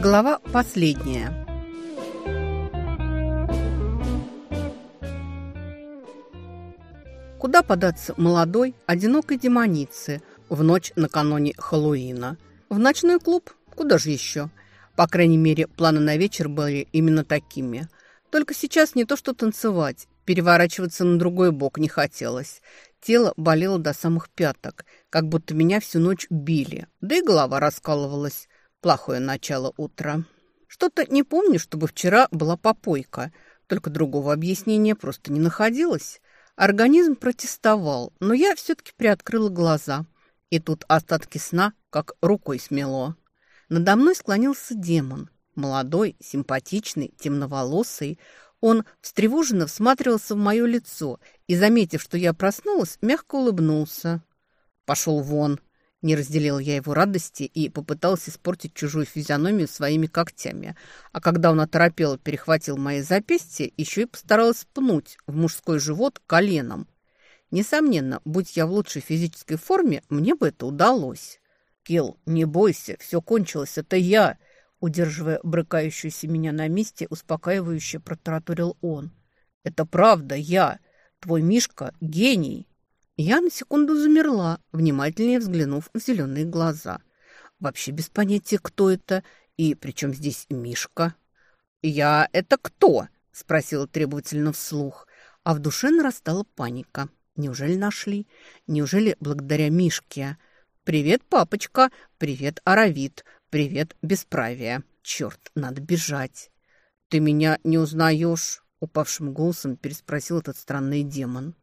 Глава последняя. Куда податься молодой, одинокой демонице в ночь накануне Хэллоуина? В ночной клуб? Куда же еще? По крайней мере, планы на вечер были именно такими. Только сейчас не то что танцевать, переворачиваться на другой бок не хотелось. Тело болело до самых пяток, как будто меня всю ночь били, да и голова раскалывалась. Плохое начало утра. Что-то не помню, чтобы вчера была попойка, только другого объяснения просто не находилось. Организм протестовал, но я все-таки приоткрыла глаза. И тут остатки сна как рукой смело. Надо мной склонился демон. Молодой, симпатичный, темноволосый. Он встревоженно всматривался в мое лицо и, заметив, что я проснулась, мягко улыбнулся. «Пошел вон!» Не разделил я его радости и попытался испортить чужую физиономию своими когтями. А когда он оторопел перехватил мои запястья, еще и постаралась пнуть в мужской живот коленом. Несомненно, будь я в лучшей физической форме, мне бы это удалось. «Килл, не бойся, все кончилось, это я!» Удерживая брыкающуюся меня на месте, успокаивающе протараторил он. «Это правда, я! Твой Мишка — гений!» Я на секунду замерла, внимательнее взглянув в зеленые глаза. Вообще без понятия, кто это и при чем здесь Мишка. «Я — это кто?» — спросила требовательно вслух, а в душе нарастала паника. Неужели нашли? Неужели благодаря Мишке? «Привет, папочка! Привет, Аравит! Привет, бесправие! Черт, надо бежать!» «Ты меня не узнаешь?» — упавшим голосом переспросил этот странный демон.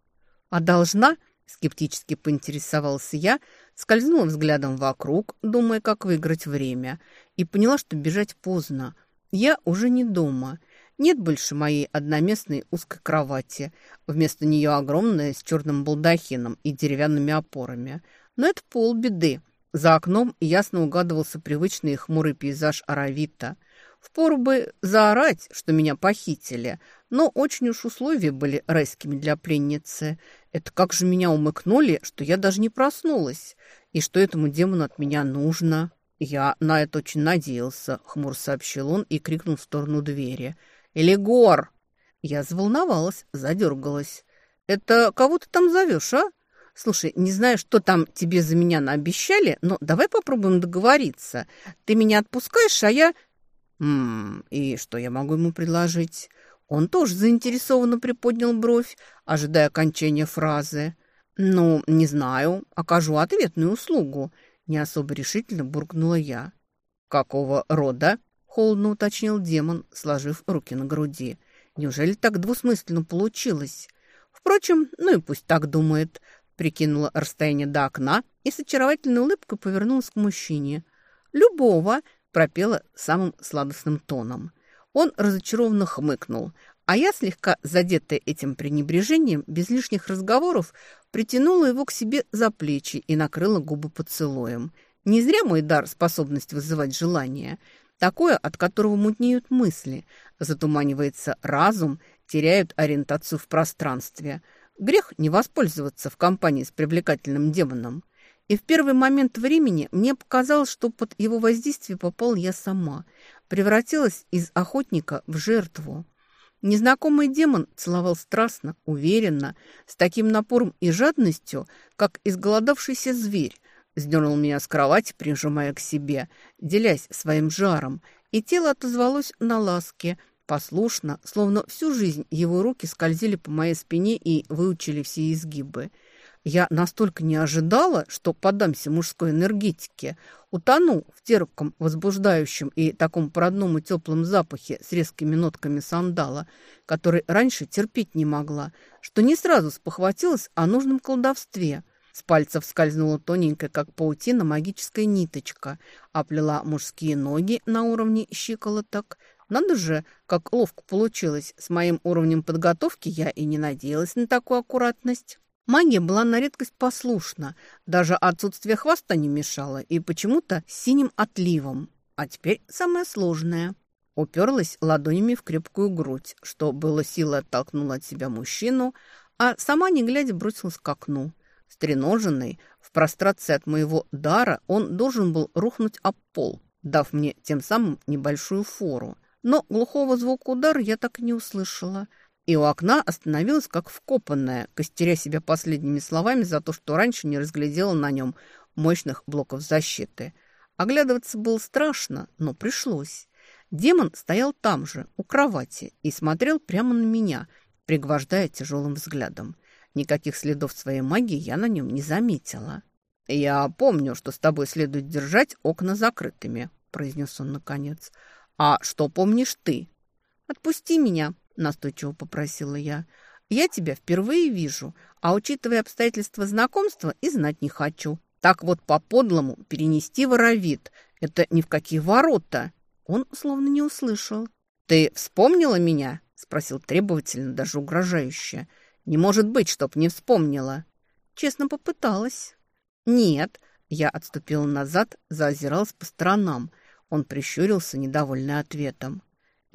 «А должна?» — скептически поинтересовался я, скользнула взглядом вокруг, думая, как выиграть время, и поняла, что бежать поздно. Я уже не дома. Нет больше моей одноместной узкой кровати. Вместо нее огромная с черным балдахином и деревянными опорами — но это полбеды. За окном ясно угадывался привычный хмурый пейзаж Аравита. Впору бы заорать, что меня похитили, но очень уж условия были райскими для пленницы. Это как же меня умыкнули, что я даже не проснулась, и что этому демону от меня нужно. Я на это очень надеялся, хмур сообщил он и крикнул в сторону двери. «Элигор!» Я заволновалась, задергалась. «Это кого ты там зовешь, а?» Слушай, не знаю, что там тебе за меня наобещали, но давай попробуем договориться. Ты меня отпускаешь, а я... М -м, и что я могу ему предложить? Он тоже заинтересованно приподнял бровь, ожидая окончания фразы. «Ну, не знаю, окажу ответную услугу», — не особо решительно буркнула я. «Какого рода?» — холодно уточнил демон, сложив руки на груди. «Неужели так двусмысленно получилось?» Впрочем, ну и пусть так думает прикинула расстояние до окна и с очаровательной улыбкой повернулась к мужчине. «Любого!» – пропела самым сладостным тоном. Он разочарованно хмыкнул, а я, слегка задетая этим пренебрежением, без лишних разговоров, притянула его к себе за плечи и накрыла губы поцелуем. Не зря мой дар – способность вызывать желание. Такое, от которого мутнеют мысли, затуманивается разум, теряют ориентацию в пространстве – Грех не воспользоваться в компании с привлекательным демоном. И в первый момент времени мне показалось, что под его воздействие попал я сама. Превратилась из охотника в жертву. Незнакомый демон целовал страстно, уверенно, с таким напором и жадностью, как изголодавшийся зверь. Сдернул меня с кровати, прижимая к себе, делясь своим жаром, и тело отозвалось на ласке – Послушно, словно всю жизнь его руки скользили по моей спине и выучили все изгибы. Я настолько не ожидала, что поддамся мужской энергетике, утону в терпком, возбуждающем и таком родном и теплом запахе с резкими нотками сандала, который раньше терпеть не могла, что не сразу спохватилась о нужном колдовстве. С пальцев скользнула тоненькая, как паутина, магическая ниточка, оплела мужские ноги на уровне щиколоток – надо же, как ловко получилось. С моим уровнем подготовки я и не надеялась на такую аккуратность. Магия была на редкость послушна. Даже отсутствие хвоста не мешало. И почему-то синим отливом. А теперь самое сложное. Уперлась ладонями в крепкую грудь, что было силой оттолкнула от себя мужчину, а сама, не глядя, бросилась к окну. Стреноженный, в прострации от моего дара, он должен был рухнуть об пол, дав мне тем самым небольшую фору. Но глухого звука удара я так и не услышала. И у окна остановилась как вкопанная, костеря себя последними словами за то, что раньше не разглядела на нем мощных блоков защиты. Оглядываться было страшно, но пришлось. Демон стоял там же, у кровати, и смотрел прямо на меня, пригвождая тяжелым взглядом. Никаких следов своей магии я на нем не заметила. «Я помню, что с тобой следует держать окна закрытыми», – произнес он наконец. «А что помнишь ты?» «Отпусти меня», – настойчиво попросила я. «Я тебя впервые вижу, а учитывая обстоятельства знакомства, и знать не хочу. Так вот по-подлому перенести воровит. Это ни в какие ворота». Он словно не услышал. «Ты вспомнила меня?» – спросил требовательно, даже угрожающе. «Не может быть, чтоб не вспомнила». Честно попыталась. «Нет». Я отступила назад, заозиралась по сторонам. Он прищурился, недовольный ответом.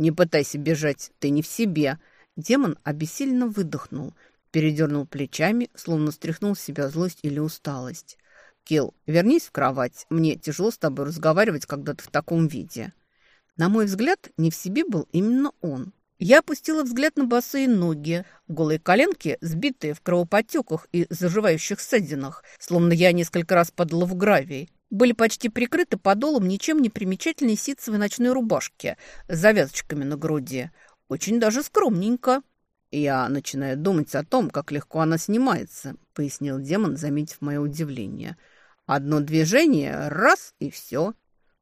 «Не пытайся бежать, ты не в себе». Демон обессиленно выдохнул, передернул плечами, словно стряхнул с себя злость или усталость. «Килл, вернись в кровать. Мне тяжело с тобой разговаривать, когда ты в таком виде». На мой взгляд, не в себе был именно он. Я опустила взгляд на босые ноги, голые коленки, сбитые в кровоподтеках и заживающих ссадинах, словно я несколько раз падала в гравий. Были почти прикрыты подолом ничем не примечательной ситцевой ночной рубашки с завязочками на груди. Очень даже скромненько. «Я начинаю думать о том, как легко она снимается», — пояснил демон, заметив мое удивление. «Одно движение — раз — и все».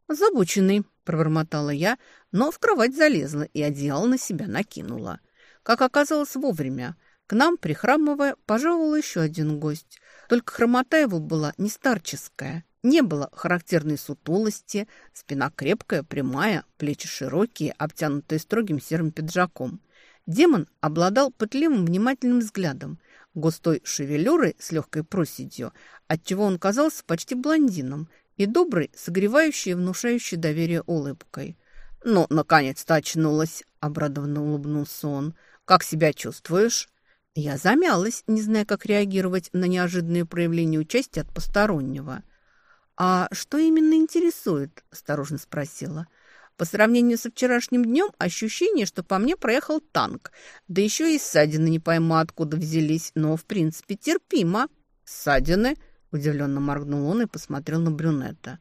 «Забученный», пробормотала я, но в кровать залезла и одеяло на себя накинула. Как оказалось вовремя, к нам, прихрамывая, пожаловал еще один гость. Только хромота его была не старческая. Не было характерной сутулости, спина крепкая, прямая, плечи широкие, обтянутые строгим серым пиджаком. Демон обладал пытливым внимательным взглядом, густой шевелюрой с легкой проседью, отчего он казался почти блондином и доброй, согревающей и внушающей доверие улыбкой. «Ну, наконец-то очнулась!» – обрадованно улыбнулся он. «Как себя чувствуешь?» Я замялась, не зная, как реагировать на неожиданные проявления участия от постороннего. «А что именно интересует?» – осторожно спросила. По сравнению со вчерашним днем ощущение, что по мне проехал танк. Да еще и ссадины не пойму, откуда взялись, но, в принципе, терпимо. «Ссадины?» Удивленно моргнул он и посмотрел на брюнета.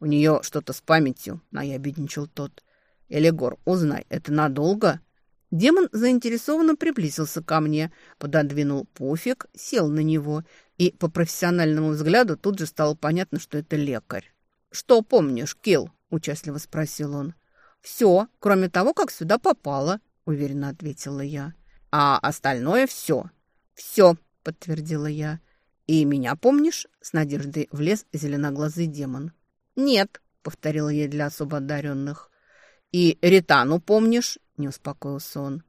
«У нее что-то с памятью», — наябедничал тот. «Элегор, узнай, это надолго?» Демон заинтересованно приблизился ко мне, пододвинул пуфик, сел на него, и по профессиональному взгляду тут же стало понятно, что это лекарь. «Что помнишь, Килл?» – участливо спросил он. «Все, кроме того, как сюда попало», – уверенно ответила я. «А остальное все». «Все», – подтвердила я. «И меня помнишь?» – с надеждой влез зеленоглазый демон. «Нет», – повторила я для особо одаренных. «И Ритану помнишь?» – не успокоился он.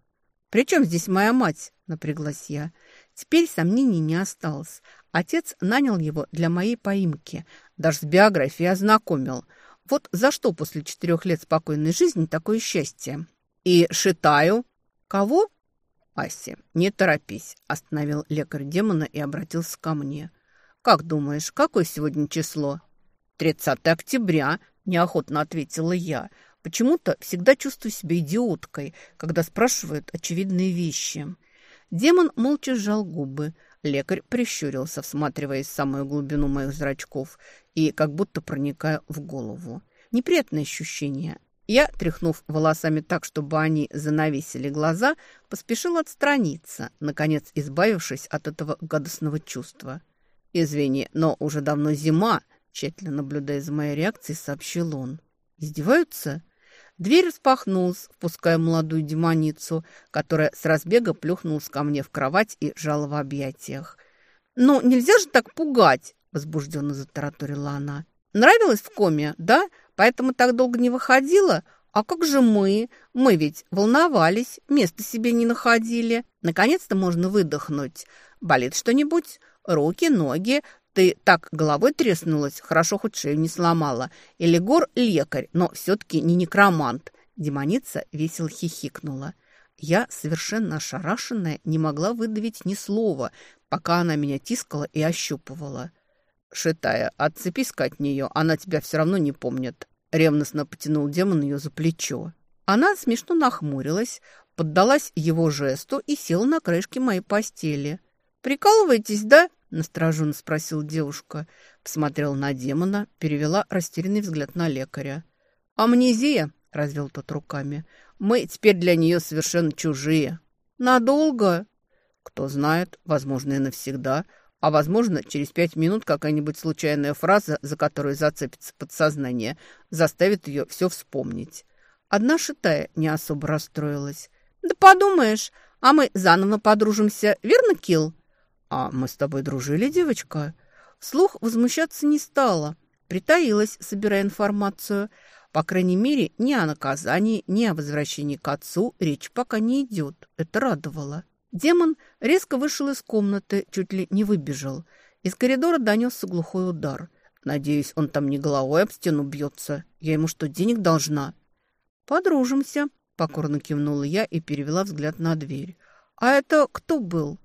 «При чем здесь моя мать?» – напряглась я. Теперь сомнений не осталось. Отец нанял его для моей поимки, даже с биографией ознакомил. Вот за что после четырех лет спокойной жизни такое счастье? И Шитаю? Кого? Аси, не торопись», – остановил лекарь демона и обратился ко мне. «Как думаешь, какое сегодня число?» «30 октября», – неохотно ответила я. «Почему-то всегда чувствую себя идиоткой, когда спрашивают очевидные вещи». Демон молча сжал губы. Лекарь прищурился, всматриваясь в самую глубину моих зрачков и как будто проникая в голову. Неприятное ощущение. Я, тряхнув волосами так, чтобы они занавесили глаза, поспешил отстраниться, наконец избавившись от этого гадостного чувства. «Извини, но уже давно зима», – тщательно наблюдая за моей реакцией, сообщил он. «Издеваются?» Дверь распахнулась, впуская молодую демоницу, которая с разбега плюхнулась ко мне в кровать и жала в объятиях. «Ну, нельзя же так пугать!» – возбужденно затараторила она. «Нравилось в коме, да? Поэтому так долго не выходила? А как же мы? Мы ведь волновались, места себе не находили. Наконец-то можно выдохнуть. Болит что-нибудь? Руки, ноги? Ты так головой треснулась, хорошо хоть шею не сломала. Или гор лекарь, но все-таки не некромант. Демоница весело хихикнула. Я, совершенно ошарашенная, не могла выдавить ни слова, пока она меня тискала и ощупывала. «Шитая, отцепись-ка от нее, она тебя все равно не помнит», Ревностно потянул демон ее за плечо. Она смешно нахмурилась, поддалась его жесту и села на краешке моей постели. «Прикалываетесь, да?» – настороженно спросила девушка. Посмотрела на демона, перевела растерянный взгляд на лекаря. «Амнезия», – развел тот руками. «Мы теперь для нее совершенно чужие». «Надолго?» «Кто знает, возможно, и навсегда. А возможно, через пять минут какая-нибудь случайная фраза, за которую зацепится подсознание, заставит ее все вспомнить». Одна шитая не особо расстроилась. «Да подумаешь, а мы заново подружимся, верно, Килл?» «А мы с тобой дружили, девочка?» Слух возмущаться не стала. Притаилась, собирая информацию. По крайней мере, ни о наказании, ни о возвращении к отцу речь пока не идет. Это радовало. Демон резко вышел из комнаты, чуть ли не выбежал. Из коридора донесся глухой удар. Надеюсь, он там не головой об стену бьется. Я ему что, денег должна? «Подружимся», — покорно кивнула я и перевела взгляд на дверь. «А это кто был?»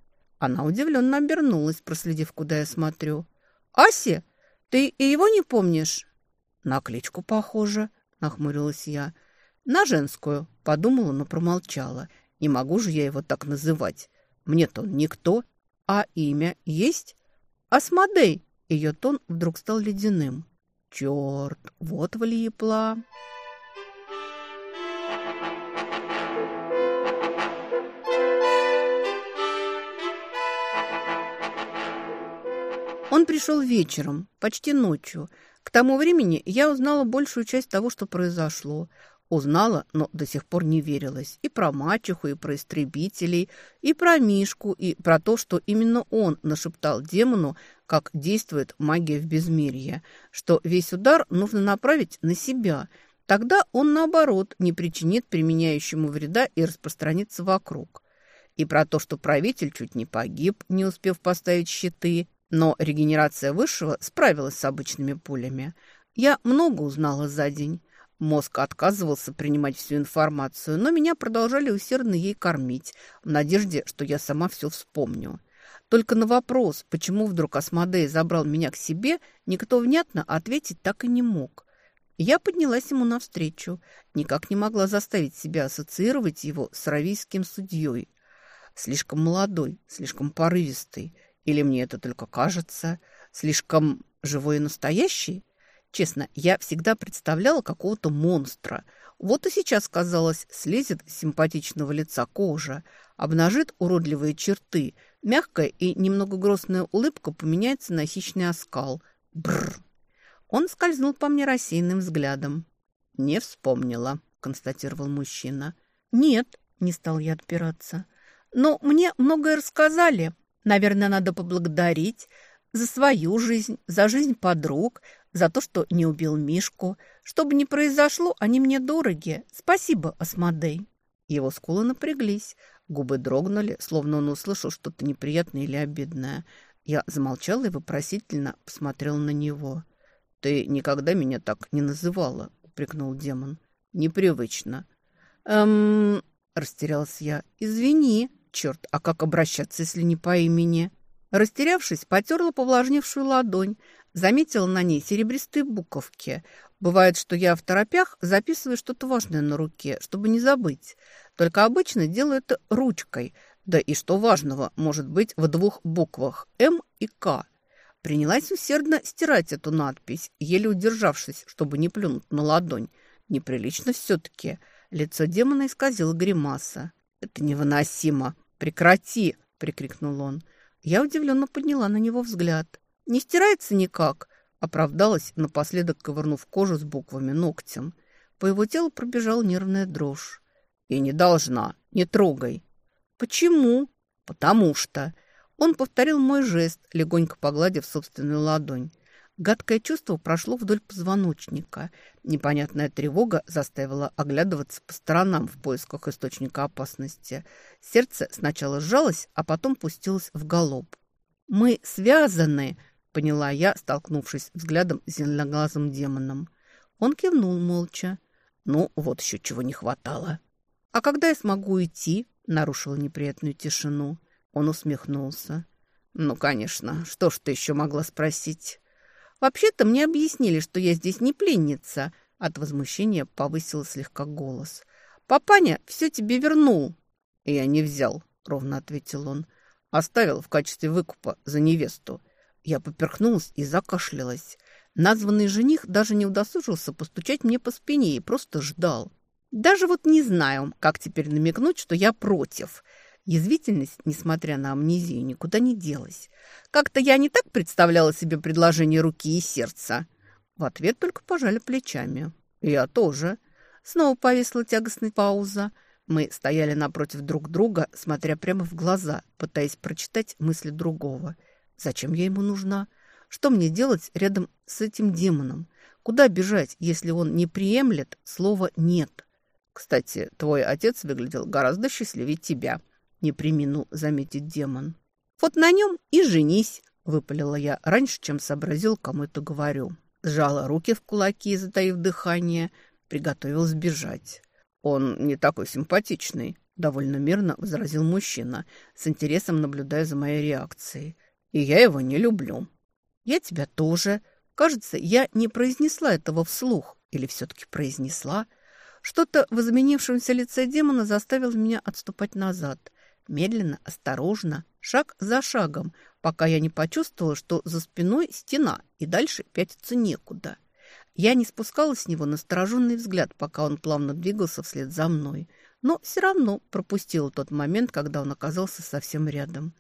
Она удивленно обернулась, проследив, куда я смотрю. «Аси, ты и его не помнишь?» «На кличку похоже», — нахмурилась я. «На женскую», — подумала, но промолчала. «Не могу же я его так называть. Мне-то он никто. А имя есть?» «Асмодей!» Ее тон вдруг стал ледяным. «Черт, вот влипла!» Он пришел вечером, почти ночью. К тому времени я узнала большую часть того, что произошло. Узнала, но до сих пор не верилась. И про мачеху, и про истребителей, и про Мишку, и про то, что именно он нашептал демону, как действует магия в безмирье, что весь удар нужно направить на себя. Тогда он, наоборот, не причинит применяющему вреда и распространится вокруг. И про то, что правитель чуть не погиб, не успев поставить щиты, но регенерация высшего справилась с обычными пулями. Я много узнала за день. Мозг отказывался принимать всю информацию, но меня продолжали усердно ей кормить, в надежде, что я сама все вспомню. Только на вопрос, почему вдруг Асмодей забрал меня к себе, никто внятно ответить так и не мог. Я поднялась ему навстречу, никак не могла заставить себя ассоциировать его с равийским судьей. Слишком молодой, слишком порывистый, или мне это только кажется? Слишком живой и настоящий? Честно, я всегда представляла какого-то монстра. Вот и сейчас, казалось, слезет с симпатичного лица кожа, обнажит уродливые черты, мягкая и немного грустная улыбка поменяется на хищный оскал. Бррр! Он скользнул по мне рассеянным взглядом. «Не вспомнила», — констатировал мужчина. «Нет», — не стал я отпираться. «Но мне многое рассказали. Наверное, надо поблагодарить за свою жизнь, за жизнь подруг, за то, что не убил Мишку. Что бы ни произошло, они мне дороги. Спасибо, Асмодей». Его скулы напряглись, губы дрогнули, словно он услышал что-то неприятное или обидное. Я замолчала и вопросительно посмотрела на него. «Ты никогда меня так не называла», — упрекнул демон. «Непривычно». «Эм...» — растерялась я. «Извини». Черт, а как обращаться, если не по имени? Растерявшись, потерла повлажневшую ладонь, заметила на ней серебристые буковки. Бывает, что я в торопях записываю что-то важное на руке, чтобы не забыть. Только обычно делаю это ручкой. Да и что важного может быть в двух буквах «М» и «К». Принялась усердно стирать эту надпись, еле удержавшись, чтобы не плюнуть на ладонь. Неприлично все-таки. Лицо демона исказило гримаса. «Это невыносимо!» «Прекрати!» – прикрикнул он. Я удивленно подняла на него взгляд. «Не стирается никак!» – оправдалась, напоследок ковырнув кожу с буквами ногтем. По его телу пробежала нервная дрожь. «И не должна! Не трогай!» «Почему?» «Потому что...» Он повторил мой жест, легонько погладив собственную ладонь. Гадкое чувство прошло вдоль позвоночника. Непонятная тревога заставила оглядываться по сторонам в поисках источника опасности. Сердце сначала сжалось, а потом пустилось в галоп. «Мы связаны!» — поняла я, столкнувшись взглядом с зеленоглазым демоном. Он кивнул молча. «Ну, вот еще чего не хватало». «А когда я смогу идти?» — нарушила неприятную тишину. Он усмехнулся. «Ну, конечно, что ж ты еще могла спросить?» «Вообще-то мне объяснили, что я здесь не пленница», – От возмущения повысил слегка голос. «Папаня все тебе вернул!» «Я не взял», — ровно ответил он. «Оставил в качестве выкупа за невесту». Я поперхнулась и закашлялась. Названный жених даже не удосужился постучать мне по спине и просто ждал. Даже вот не знаю, как теперь намекнуть, что я против. Язвительность, несмотря на амнезию, никуда не делась. Как-то я не так представляла себе предложение руки и сердца. В ответ только пожали плечами. Я тоже. Снова повисла тягостная пауза. Мы стояли напротив друг друга, смотря прямо в глаза, пытаясь прочитать мысли другого. Зачем я ему нужна? Что мне делать рядом с этим демоном? Куда бежать, если он не приемлет слово «нет»? Кстати, твой отец выглядел гораздо счастливее тебя, не примину заметить демон. Вот на нем и женись, выпалила я раньше, чем сообразил, кому это говорю сжала руки в кулаки, затаив дыхание, приготовилась бежать. «Он не такой симпатичный», — довольно мирно возразил мужчина, с интересом наблюдая за моей реакцией. «И я его не люблю». «Я тебя тоже. Кажется, я не произнесла этого вслух. Или все-таки произнесла?» Что-то в изменившемся лице демона заставило меня отступать назад. Медленно, осторожно, шаг за шагом, пока я не почувствовала, что за спиной стена, и дальше пятиться некуда. Я не спускала с него настороженный взгляд, пока он плавно двигался вслед за мной, но все равно пропустила тот момент, когда он оказался совсем рядом.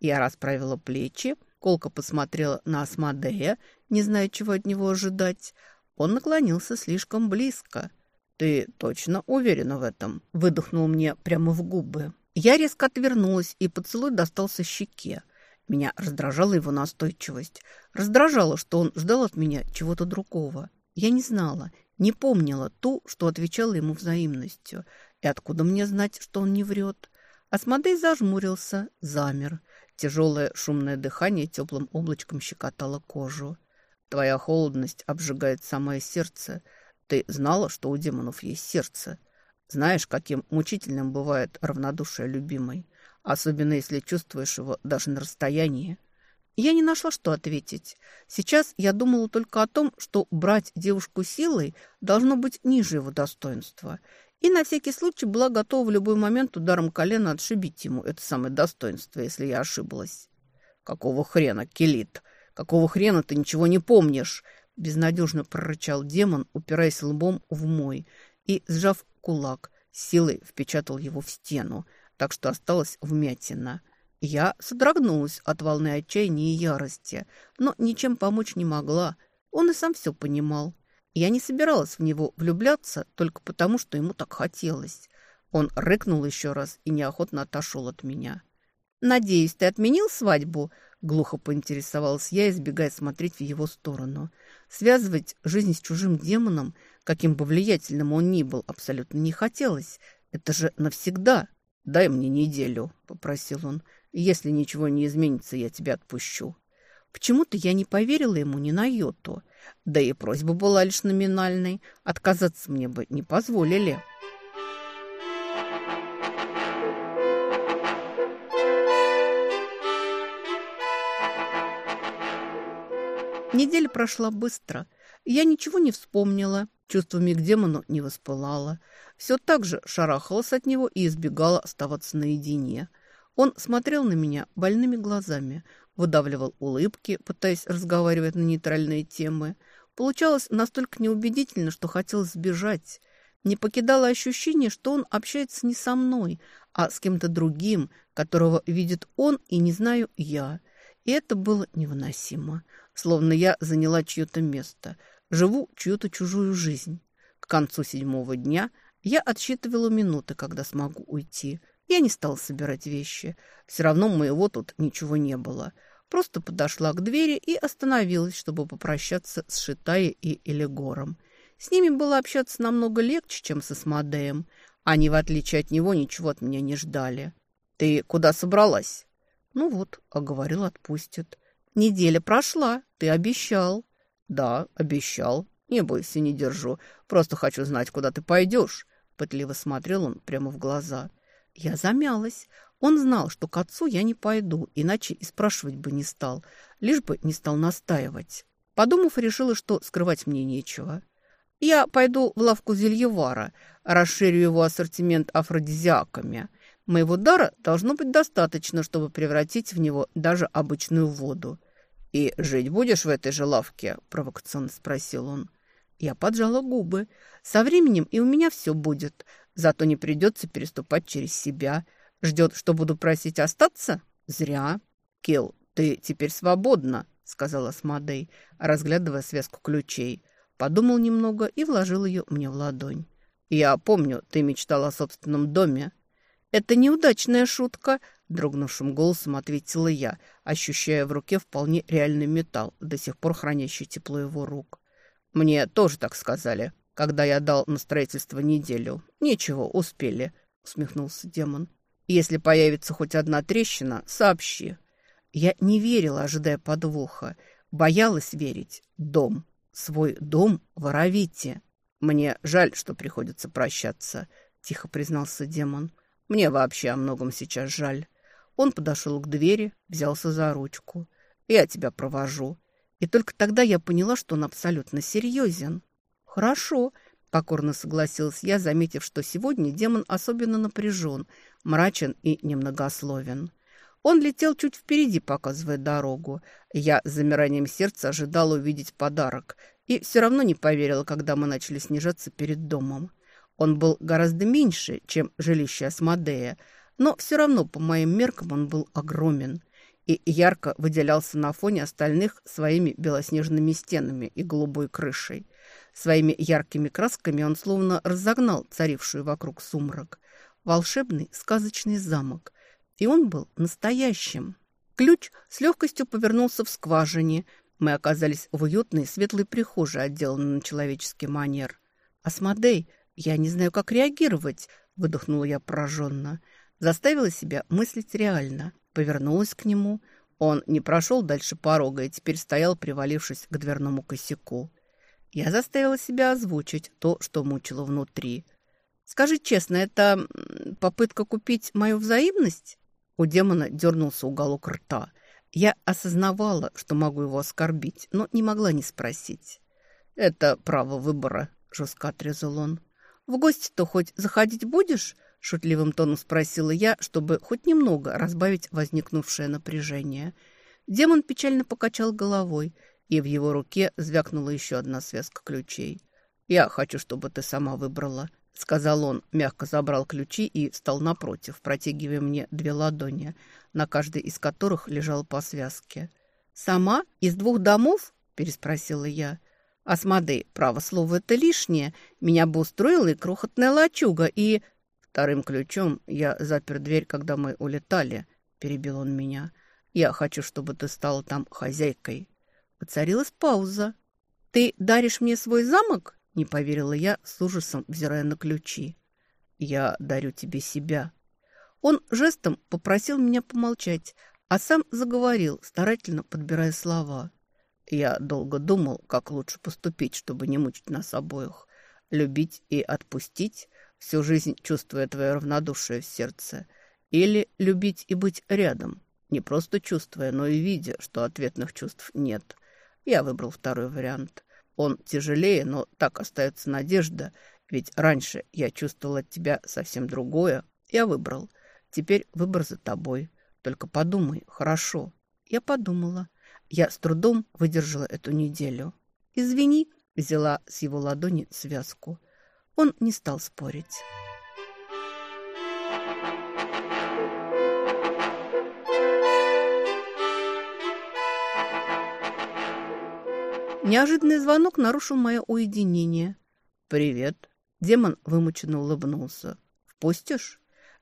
Я расправила плечи, колко посмотрела на Асмодея, не зная, чего от него ожидать. Он наклонился слишком близко. «Ты точно уверена в этом?» – выдохнул мне прямо в губы. Я резко отвернулась, и поцелуй достался щеке. Меня раздражала его настойчивость. Раздражало, что он ждал от меня чего-то другого. Я не знала, не помнила ту, что отвечала ему взаимностью. И откуда мне знать, что он не врет? Асмодей зажмурился, замер. Тяжелое шумное дыхание теплым облачком щекотало кожу. Твоя холодность обжигает самое сердце. Ты знала, что у демонов есть сердце? Знаешь, каким мучительным бывает равнодушие любимой? особенно если чувствуешь его даже на расстоянии. Я не нашла, что ответить. Сейчас я думала только о том, что брать девушку силой должно быть ниже его достоинства. И на всякий случай была готова в любой момент ударом колена отшибить ему это самое достоинство, если я ошиблась. «Какого хрена, Келит? Какого хрена ты ничего не помнишь?» Безнадежно прорычал демон, упираясь лбом в мой, и, сжав кулак, силой впечатал его в стену так что осталась вмятина. Я содрогнулась от волны отчаяния и ярости, но ничем помочь не могла. Он и сам все понимал. Я не собиралась в него влюбляться только потому, что ему так хотелось. Он рыкнул еще раз и неохотно отошел от меня. «Надеюсь, ты отменил свадьбу?» – глухо поинтересовалась я, избегая смотреть в его сторону. Связывать жизнь с чужим демоном, каким бы влиятельным он ни был, абсолютно не хотелось. Это же навсегда. «Дай мне неделю», — попросил он. «Если ничего не изменится, я тебя отпущу». Почему-то я не поверила ему ни на йоту. Да и просьба была лишь номинальной. Отказаться мне бы не позволили. Неделя прошла быстро. Я ничего не вспомнила, чувствами к демону не воспылала все так же шарахалась от него и избегала оставаться наедине. Он смотрел на меня больными глазами, выдавливал улыбки, пытаясь разговаривать на нейтральные темы. Получалось настолько неубедительно, что хотелось сбежать. Не покидало ощущение, что он общается не со мной, а с кем-то другим, которого видит он и не знаю я. И это было невыносимо, словно я заняла чье-то место, живу чью-то чужую жизнь. К концу седьмого дня – я отсчитывала минуты, когда смогу уйти. Я не стала собирать вещи. Все равно моего тут ничего не было. Просто подошла к двери и остановилась, чтобы попрощаться с Шитаей и Элегором. С ними было общаться намного легче, чем со Смодеем. Они, в отличие от него, ничего от меня не ждали. «Ты куда собралась?» «Ну вот», — а говорил, отпустит. «Неделя прошла, ты обещал». «Да, обещал. Не бойся, не держу. Просто хочу знать, куда ты пойдешь. Пытливо смотрел он прямо в глаза. Я замялась. Он знал, что к отцу я не пойду, иначе и спрашивать бы не стал, лишь бы не стал настаивать. Подумав, решила, что скрывать мне нечего. Я пойду в лавку зельевара, расширю его ассортимент афродизиаками. Моего дара должно быть достаточно, чтобы превратить в него даже обычную воду. «И жить будешь в этой же лавке?» – провокационно спросил он. Я поджала губы. «Со временем и у меня все будет. Зато не придется переступать через себя. Ждет, что буду просить остаться? Зря. Кел, ты теперь свободна», – сказала Смодей, разглядывая связку ключей. Подумал немного и вложил ее мне в ладонь. «Я помню, ты мечтала о собственном доме». «Это неудачная шутка», – дрогнувшим голосом ответила я, ощущая в руке вполне реальный металл, до сих пор хранящий тепло его рук. «Мне тоже так сказали, когда я дал на строительство неделю. Ничего, успели», – усмехнулся демон. «Если появится хоть одна трещина, сообщи». Я не верила, ожидая подвоха. Боялась верить. Дом. Свой дом воровите. «Мне жаль, что приходится прощаться», – тихо признался демон. Мне вообще о многом сейчас жаль. Он подошел к двери, взялся за ручку. Я тебя провожу. И только тогда я поняла, что он абсолютно серьезен. Хорошо, покорно согласилась я, заметив, что сегодня демон особенно напряжен, мрачен и немногословен. Он летел чуть впереди, показывая дорогу. Я с замиранием сердца ожидала увидеть подарок и все равно не поверила, когда мы начали снижаться перед домом. Он был гораздо меньше, чем жилище Асмодея, но все равно по моим меркам он был огромен и ярко выделялся на фоне остальных своими белоснежными стенами и голубой крышей. Своими яркими красками он словно разогнал царившую вокруг сумрак. Волшебный сказочный замок. И он был настоящим. Ключ с легкостью повернулся в скважине. Мы оказались в уютной светлой прихожей, отделанной на человеческий манер. «Асмодей, «Я не знаю, как реагировать», – выдохнула я пораженно. Заставила себя мыслить реально. Повернулась к нему. Он не прошел дальше порога и теперь стоял, привалившись к дверному косяку. Я заставила себя озвучить то, что мучило внутри. «Скажи честно, это попытка купить мою взаимность?» У демона дернулся уголок рта. Я осознавала, что могу его оскорбить, но не могла не спросить. «Это право выбора», — жестко отрезал он. «В гости-то хоть заходить будешь?» – шутливым тоном спросила я, чтобы хоть немного разбавить возникнувшее напряжение. Демон печально покачал головой, и в его руке звякнула еще одна связка ключей. «Я хочу, чтобы ты сама выбрала», — сказал он, мягко забрал ключи и встал напротив, протягивая мне две ладони, на каждой из которых лежал по связке. «Сама? Из двух домов?» — переспросила я. Асмодей, право слово, это лишнее. Меня бы устроила и крохотная лачуга, и... Вторым ключом я запер дверь, когда мы улетали, перебил он меня. Я хочу, чтобы ты стала там хозяйкой. Поцарилась пауза. Ты даришь мне свой замок? Не поверила я, с ужасом взирая на ключи. Я дарю тебе себя. Он жестом попросил меня помолчать, а сам заговорил, старательно подбирая слова. Я долго думал, как лучше поступить, чтобы не мучить нас обоих. Любить и отпустить, всю жизнь чувствуя твое равнодушие в сердце. Или любить и быть рядом, не просто чувствуя, но и видя, что ответных чувств нет. Я выбрал второй вариант. Он тяжелее, но так остается надежда, ведь раньше я чувствовал от тебя совсем другое. Я выбрал. Теперь выбор за тобой. Только подумай, хорошо. Я подумала. Я с трудом выдержала эту неделю. «Извини», — взяла с его ладони связку. Он не стал спорить. Неожиданный звонок нарушил мое уединение. «Привет». Демон вымученно улыбнулся. «Впустишь?»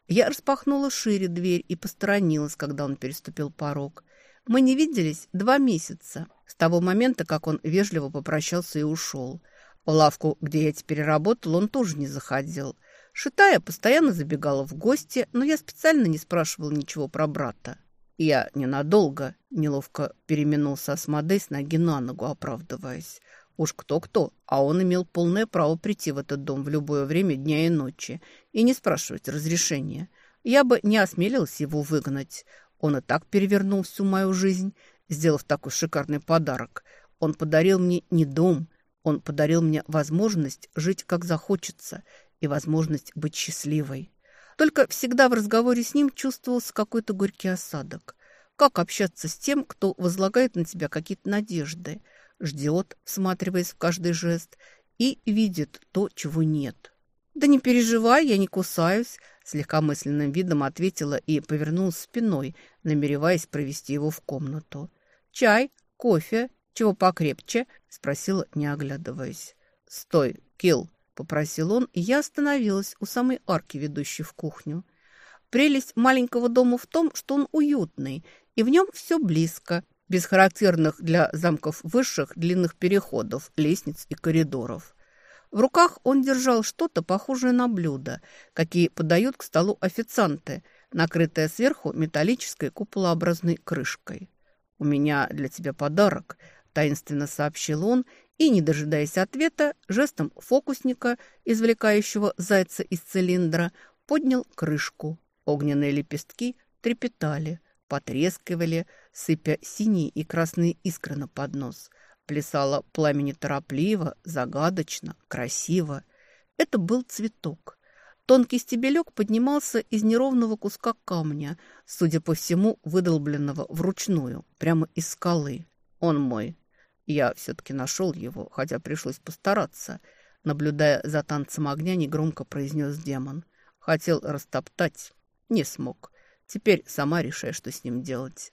Я распахнула шире дверь и посторонилась, когда он переступил порог. Мы не виделись два месяца, с того момента, как он вежливо попрощался и ушел. В лавку, где я теперь работал, он тоже не заходил. Шитая постоянно забегала в гости, но я специально не спрашивал ничего про брата. Я ненадолго неловко переминулся Асмодей с ноги на ногу, оправдываясь. Уж кто-кто, а он имел полное право прийти в этот дом в любое время дня и ночи и не спрашивать разрешения. Я бы не осмелилась его выгнать. Он и так перевернул всю мою жизнь, сделав такой шикарный подарок. Он подарил мне не дом, Он подарил мне возможность жить как захочется и возможность быть счастливой. Только всегда в разговоре с ним чувствовался какой-то горький осадок. Как общаться с тем, кто возлагает на тебя какие-то надежды, ждет, всматриваясь в каждый жест, и видит то, чего нет? «Да не переживай, я не кусаюсь», – с легкомысленным видом ответила и повернулась спиной, намереваясь провести его в комнату. «Чай? Кофе? Чего покрепче?» – спросила, не оглядываясь. «Стой, Килл!» – попросил он, и я остановилась у самой арки, ведущей в кухню. Прелесть маленького дома в том, что он уютный, и в нем все близко, без характерных для замков высших длинных переходов, лестниц и коридоров. В руках он держал что-то похожее на блюдо, какие подают к столу официанты, накрытое сверху металлической куполообразной крышкой. «У меня для тебя подарок», – таинственно сообщил он, и, не дожидаясь ответа, жестом фокусника, извлекающего зайца из цилиндра, поднял крышку. Огненные лепестки трепетали, потрескивали, сыпя синие и красные искры на поднос – Плясало пламя неторопливо, загадочно, красиво. Это был цветок. Тонкий стебелек поднимался из неровного куска камня, судя по всему, выдолбленного вручную, прямо из скалы. Он мой. Я все-таки нашел его, хотя пришлось постараться. Наблюдая за танцем огня, негромко произнес демон. Хотел растоптать. Не смог. Теперь сама решай, что с ним делать.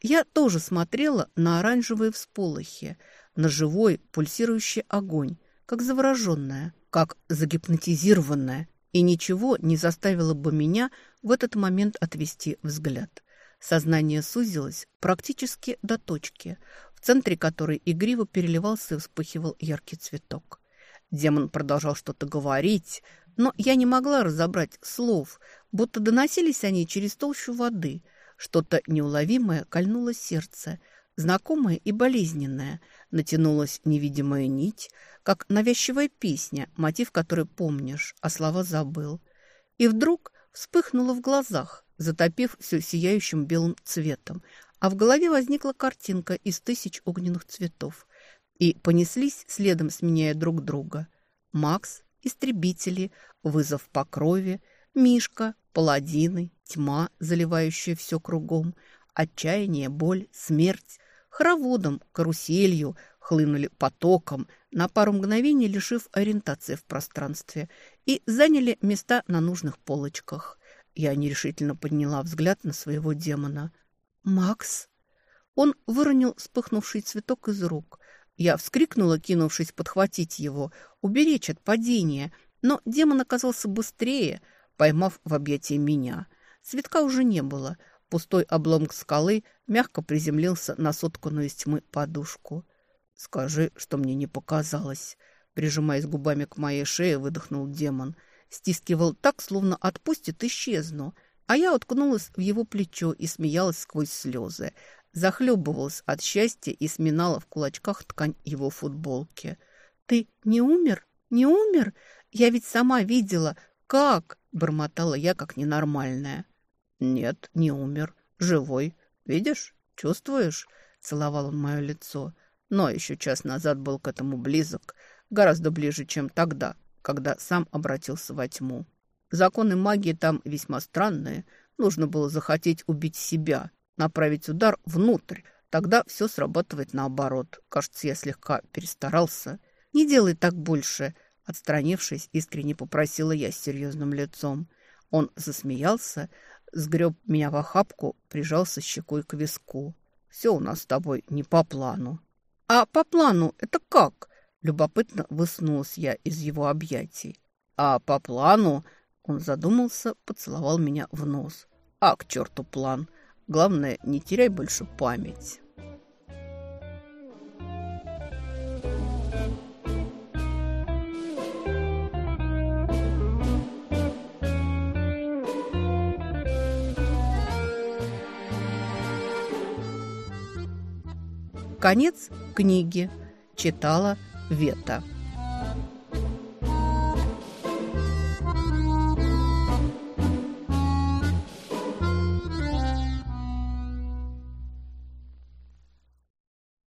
Я тоже смотрела на оранжевые всполохи, на живой пульсирующий огонь, как завороженная, как загипнотизированная, и ничего не заставило бы меня в этот момент отвести взгляд. Сознание сузилось практически до точки, в центре которой игриво переливался и вспыхивал яркий цветок. Демон продолжал что-то говорить, но я не могла разобрать слов, будто доносились они через толщу воды – что-то неуловимое кольнуло сердце, знакомое и болезненное. Натянулась невидимая нить, как навязчивая песня, мотив которой помнишь, а слова забыл. И вдруг вспыхнуло в глазах, затопив все сияющим белым цветом, а в голове возникла картинка из тысяч огненных цветов. И понеслись, следом сменяя друг друга. Макс, истребители, вызов по крови, Мишка, паладины, тьма, заливающая все кругом, отчаяние, боль, смерть, хороводом, каруселью хлынули потоком, на пару мгновений лишив ориентации в пространстве, и заняли места на нужных полочках. Я нерешительно подняла взгляд на своего демона. «Макс?» Он выронил вспыхнувший цветок из рук. Я вскрикнула, кинувшись подхватить его, уберечь от падения, но демон оказался быстрее, поймав в объятия меня – Цветка уже не было. Пустой обломок скалы мягко приземлился на сотканную из тьмы подушку. «Скажи, что мне не показалось». Прижимаясь губами к моей шее, выдохнул демон. Стискивал так, словно отпустит, исчезну. А я уткнулась в его плечо и смеялась сквозь слезы. Захлебывалась от счастья и сминала в кулачках ткань его футболки. «Ты не умер? Не умер? Я ведь сама видела, как!» – бормотала я, как ненормальная. «Нет, не умер. Живой. Видишь? Чувствуешь?» Целовал он мое лицо. Но еще час назад был к этому близок. Гораздо ближе, чем тогда, когда сам обратился во тьму. Законы магии там весьма странные. Нужно было захотеть убить себя, направить удар внутрь. Тогда все срабатывает наоборот. Кажется, я слегка перестарался. «Не делай так больше!» Отстранившись, искренне попросила я с серьезным лицом. Он засмеялся, Сгреб меня в охапку, прижался щекой к виску. «Все у нас с тобой не по плану». «А по плану это как?» Любопытно высунулась я из его объятий. «А по плану...» Он задумался, поцеловал меня в нос. «А к черту план! Главное, не теряй больше память». Конец книги. Читала Вета.